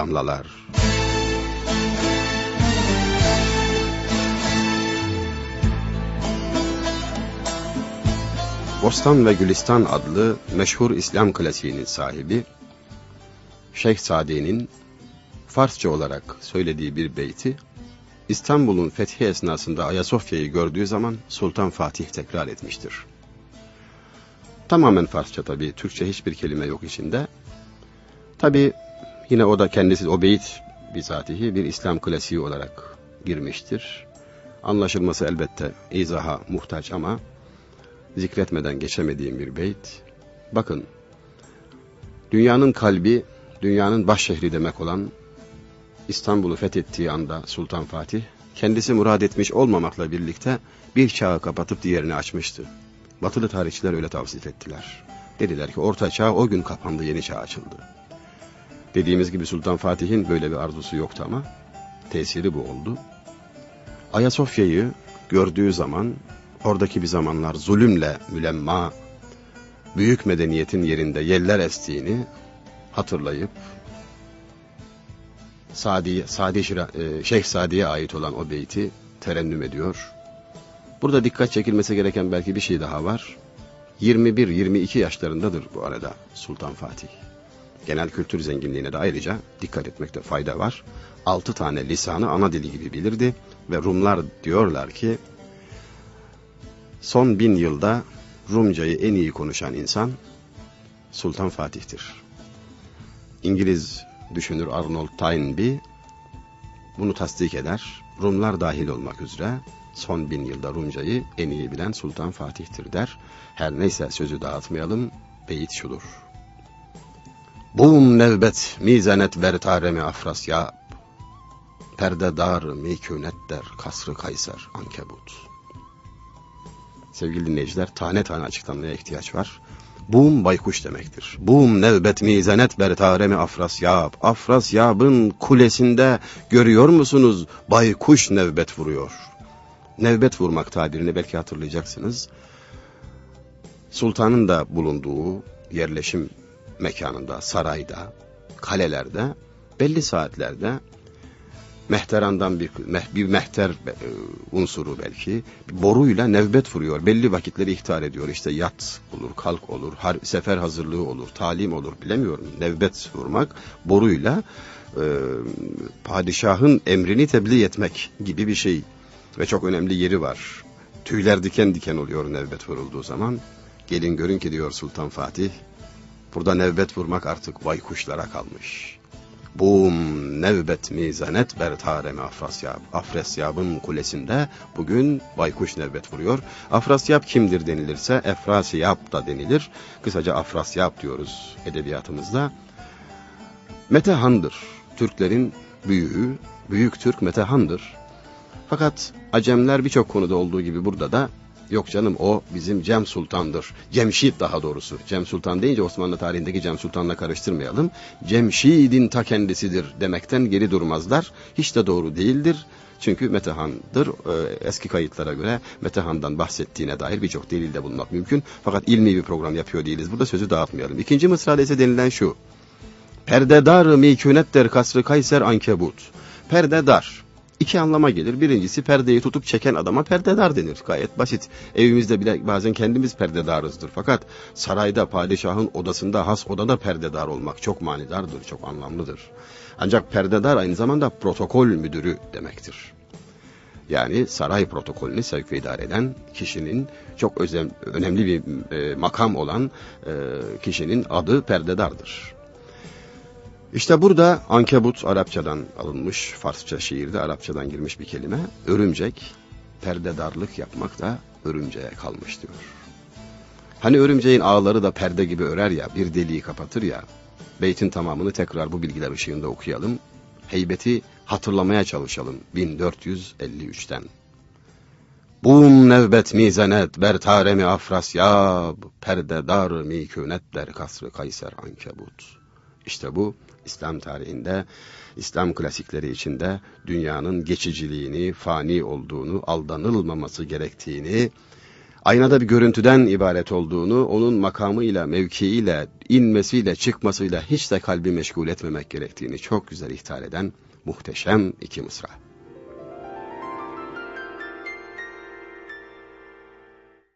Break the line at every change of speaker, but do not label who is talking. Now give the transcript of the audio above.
damlalar. Bostan ve Gülistan adlı meşhur İslam klasiğinin sahibi, Şeyh Sadi'nin Farsça olarak söylediği bir beyti, İstanbul'un fethi esnasında Ayasofya'yı gördüğü zaman Sultan Fatih tekrar etmiştir. Tamamen Farsça tabi, Türkçe hiçbir kelime yok içinde. Tabi yine o da kendisi, o beyit bizatihi bir İslam klasiği olarak girmiştir. Anlaşılması elbette izaha muhtaç ama zikretmeden geçemediğim bir beyt. Bakın, dünyanın kalbi, dünyanın baş şehri demek olan İstanbul'u fethettiği anda Sultan Fatih, kendisi murad etmiş olmamakla birlikte bir çağı kapatıp diğerini açmıştı. Batılı tarihçiler öyle tavsiye ettiler. Dediler ki orta çağ o gün kapandı, yeni çağ açıldı. Dediğimiz gibi Sultan Fatih'in böyle bir arzusu yoktu ama tesiri bu oldu. Ayasofya'yı gördüğü zaman oradaki bir zamanlar zulümle mülemma, büyük medeniyetin yerinde yeller estiğini hatırlayıp Sadi, Sadi Şira, e, Şeyh Sadi'ye ait olan o beyti terennüm ediyor. Burada dikkat çekilmesi gereken belki bir şey daha var. 21-22 yaşlarındadır bu arada Sultan Fatih. Genel kültür zenginliğine de ayrıca dikkat etmekte fayda var. Altı tane lisanı ana dili gibi bilirdi ve Rumlar diyorlar ki son bin yılda Rumcayı en iyi konuşan insan Sultan Fatih'tir. İngiliz düşünür Arnold Toynbee bunu tasdik eder. Rumlar dahil olmak üzere son bin yılda Rumcayı en iyi bilen Sultan Fatih'tir der. Her neyse sözü dağıtmayalım. Beyit şudur. Bum nevbet mizanet vertaremi afrasyab. Perdedar mikünet der kasrı kayser ankebut. Sevgili dinleyiciler tane tane açıklamaya ihtiyaç var. Bum baykuş demektir. Bum nevbet mizanet bertaremi afrasyab. Afrasyab'ın kulesinde görüyor musunuz? Baykuş nevbet vuruyor. Nevbet vurmak tabirini belki hatırlayacaksınız. Sultanın da bulunduğu yerleşim mekanında, sarayda, kalelerde belli saatlerde mehterandan bir, bir mehter e, unsuru belki boruyla nevbet vuruyor. Belli vakitleri ihtar ediyor. İşte yat olur, kalk olur, har, sefer hazırlığı olur, talim olur bilemiyorum. Nevbet vurmak boruyla e, padişahın emrini tebliğ etmek gibi bir şey. Ve çok önemli yeri var. Tüyler diken diken oluyor nevbet vurulduğu zaman. Gelin görün ki diyor Sultan Fatih. Burada nevbet vurmak artık baykuşlara kalmış. Bum nevbet mizanet bertareme Afrasyab. Afrasyab'ın kulesinde bugün baykuş nevbet vuruyor. Afrasyab kimdir denilirse Efrasyab da denilir. Kısaca Afrasyab diyoruz edebiyatımızda. Metehan'dır. Türklerin büyüğü, büyük Türk Metehan'dır. Fakat Acemler birçok konuda olduğu gibi burada da Yok canım o bizim Cem Sultan'dır. Cemşit daha doğrusu. Cem Sultan deyince Osmanlı tarihindeki Cem Sultan'la karıştırmayalım. Cemşid'in ta kendisidir demekten geri durmazlar. Hiç de doğru değildir. Çünkü Metehan'dır. Ee, eski kayıtlara göre Metehan'dan bahsettiğine dair birçok delil de bulmak mümkün. Fakat ilmi bir program yapıyor değiliz. Burada sözü dağıtmayalım. İkinci mısrada ise denilen şu. Perdedar mikünet der kasrı kayser ankebut. Perdedar iki anlama gelir. Birincisi perdeyi tutup çeken adama perdedar denir. Gayet basit. Evimizde bile bazen kendimiz perdedarızdır. Fakat sarayda padişahın odasında has odada perdedar olmak çok manidardır, çok anlamlıdır. Ancak perdedar aynı zamanda protokol müdürü demektir. Yani saray protokolünü sevk ve idare eden kişinin çok özel, önemli bir e, makam olan e, kişinin adı perdedardır. İşte burada ankebut Arapçadan alınmış, Farsça şiirde Arapçadan girmiş bir kelime. Örümcek, perdedarlık yapmak da örümceğe kalmış diyor. Hani örümceğin ağları da perde gibi örer ya, bir deliği kapatır ya. Beytin tamamını tekrar bu bilgiler ışığında okuyalım. Heybeti hatırlamaya çalışalım 1453'ten. Bum nevbet mizenet bertaremi afrasyab, perdedar mikünet der kasrı kayser ankebut. İşte bu İslam tarihinde, İslam klasikleri içinde dünyanın geçiciliğini, fani olduğunu, aldanılmaması gerektiğini aynada bir görüntüden ibaret olduğunu, onun makamıyla, mevkiiyle, inmesiyle, çıkmasıyla hiç de kalbi meşgul etmemek gerektiğini çok güzel ihtar eden muhteşem iki mısra.